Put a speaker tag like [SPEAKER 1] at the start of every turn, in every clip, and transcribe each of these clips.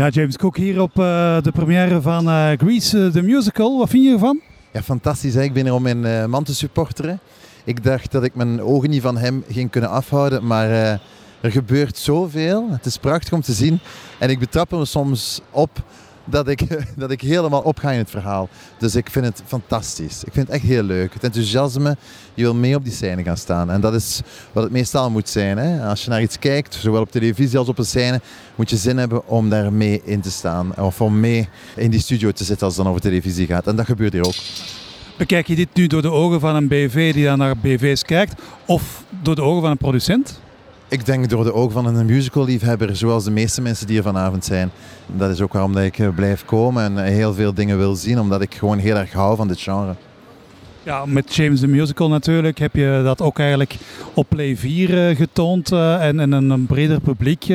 [SPEAKER 1] Ja, James Cook hier op uh, de première van uh, Grease, the musical. Wat vind je ervan?
[SPEAKER 2] Ja, fantastisch. Ik ben hier om mijn man te supporteren. Ik dacht dat ik mijn ogen niet van hem ging kunnen afhouden, maar er gebeurt zoveel. Het is prachtig om te zien. En ik betrap me soms op dat ik, dat ik helemaal opga in het verhaal. Dus ik vind het fantastisch. Ik vind het echt heel leuk. Het enthousiasme, je wil mee op die scène gaan staan. En dat is wat het meestal moet zijn. Hè? Als je naar iets kijkt, zowel op televisie als op een scène, moet je zin hebben om daar mee in te staan. Of om mee in die studio te zitten als het dan over televisie gaat. En dat gebeurt hier ook.
[SPEAKER 1] Bekijk je dit nu door de ogen van een BV die dan naar BV's kijkt, of door de ogen van een producent?
[SPEAKER 2] Ik denk door de ogen van een musical-liefhebber, zoals de meeste mensen die er vanavond zijn. Dat is ook waarom dat ik eh, blijf komen en heel veel dingen wil zien, omdat ik gewoon heel erg hou van dit genre.
[SPEAKER 1] Ja, met James the Musical natuurlijk heb je dat ook eigenlijk op Play 4 eh, getoond en, en een, breder publiek.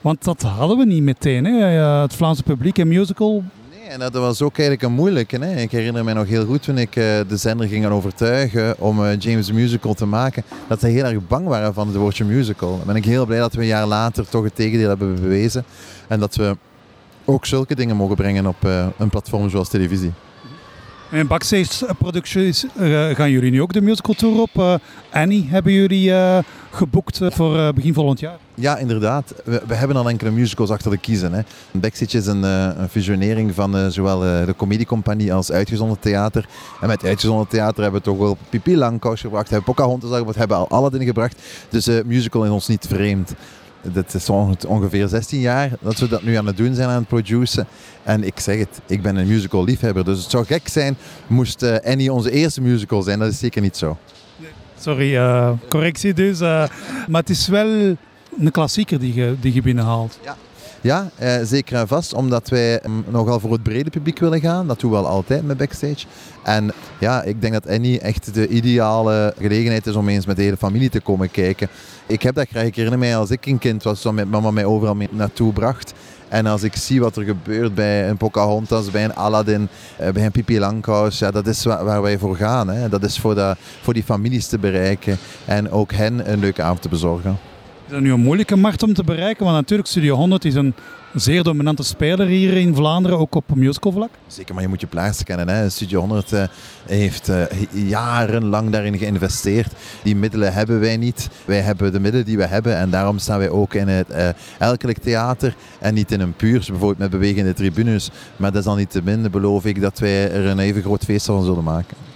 [SPEAKER 1] want dat hadden we niet meteen, hè? het Vlaamse publiek en musical
[SPEAKER 2] en dat was ook eigenlijk een moeilijke. Hè? Ik herinner me nog heel goed toen ik uh, de zender ging overtuigen om uh, James Musical te maken, dat ze heel erg bang waren van het woordje musical. Dan ben ik heel blij dat we een jaar later toch het tegendeel hebben bewezen. En dat we ook zulke dingen mogen brengen op uh, een platform zoals televisie.
[SPEAKER 1] En Backstage Productions gaan jullie nu ook de musical tour op. Annie hebben jullie geboekt voor begin volgend jaar.
[SPEAKER 2] Ja, inderdaad. We, we, hebben al enkele musicals achter de kiezen. Hè. Backstage is een, uh, een fusionering van uh, zowel uh, de comediecompagnie als uitgezonden theater. En met uitgezonden theater hebben we toch wel Pipi Langkous gebracht, hebben Pocahontas gebracht, hebben al Aladdin gebracht. Dus musical is ons niet vreemd. Dat is ongeveer 16 jaar dat we dat nu aan het doen zijn, aan het produceren. En ik zeg het, ik ben een musical liefhebber. Dus het zou gek zijn moest Annie onze eerste musical zijn. Dat is zeker niet zo.
[SPEAKER 1] Sorry, correctie dus. maar het is wel een klassieker die je, die je binnenhaalt.
[SPEAKER 2] Ja. Ja, eh, zeker en vast, omdat wij um, nogal voor het brede publiek willen gaan. Dat doen we al altijd met Backstage. En ja, ik denk dat Annie echt de ideale gelegenheid is om eens met de hele familie te komen kijken. Ik heb dat graag. Ik herinner mij als ik een kind was, dat mijn mama mij overal mee naartoe bracht. En als ik zie wat er gebeurt bij een Pocahontas, bij een Aladdin, eh, bij een Pipi Langkous, ja, dat is waar, wij voor gaan. Hè. Dat is voor, de, voor die families te bereiken en ook hen een leuke avond te bezorgen.
[SPEAKER 1] Is dat nu een moeilijke markt om te bereiken? Want natuurlijk, Studio 100 is een zeer dominante speler hier in Vlaanderen, ook op musicalvlak.
[SPEAKER 2] Zeker, maar je moet je plaats kennen. Hè. Studio 100 uh, eh, heeft uh, jarenlang daarin geïnvesteerd. Die middelen hebben wij niet. Wij hebben de middelen die we hebben en daarom staan wij ook in het uh, elkelijk theater en niet in een puurs, bijvoorbeeld met bewegende tribunes. Maar dat is dan niet te min, beloof ik, dat wij er een even groot feest van zullen maken.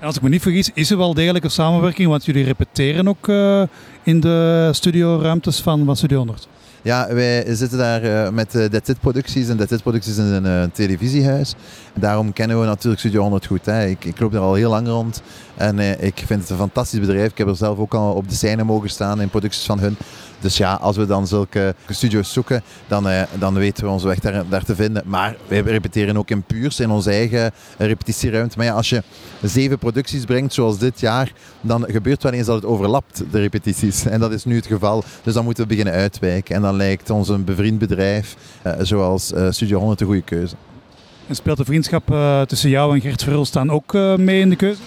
[SPEAKER 1] Als ik me niet vergis, is er wel degelijke samenwerking, want jullie repeteren ook uh, in de studioruimtes van, van Studio 100.
[SPEAKER 2] Ja, wij zitten daar uh, met uh, That's It Producties en That's It Producties is een uh, televisiehuis. Daarom kennen we natuurlijk Studio 100 goed. Hè. Ik, ik loop daar al heel lang rond en ik vind het een fantastisch bedrijf. Ik heb er zelf ook al op de scène mogen staan in producties van hun. Dus ja, als we dan zulke studio's zoeken, dan, eh, dan weten we onze weg daar, daar te vinden. Maar wij repeteren ook in puurs in onze eigen repetitieruimte. Maar ja, als je zeven producties brengt, zoals dit jaar, dan gebeurt wel eens dat het overlapt, de repetities. En dat is nu het geval. Dus dan moeten we beginnen uitwijken. En dan lijkt ons een bevriend bedrijf, eh, zoals uh, Studio 100, een goede keuze.
[SPEAKER 1] En speelt de vriendschap tussen jou en Gert Verhulstaan ook mee in de keuze?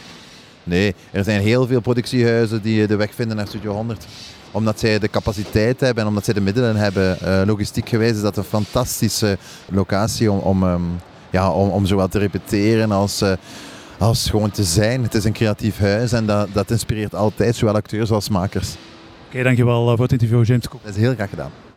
[SPEAKER 2] Nee, er zijn heel veel productiehuizen die de weg vinden naar Studio 100 omdat zij de capaciteit hebben en omdat zij de middelen hebben. Uh, logistiek geweest is dat een fantastische locatie om, om, um, ja, om, om zowel te repeteren als, als gewoon te zijn. Het is een creatief huis en dat, dat inspireert altijd zowel acteurs als makers.
[SPEAKER 1] Oké, okay, dankjewel eh, voor het interview, James
[SPEAKER 2] Dat is heel graag gedaan.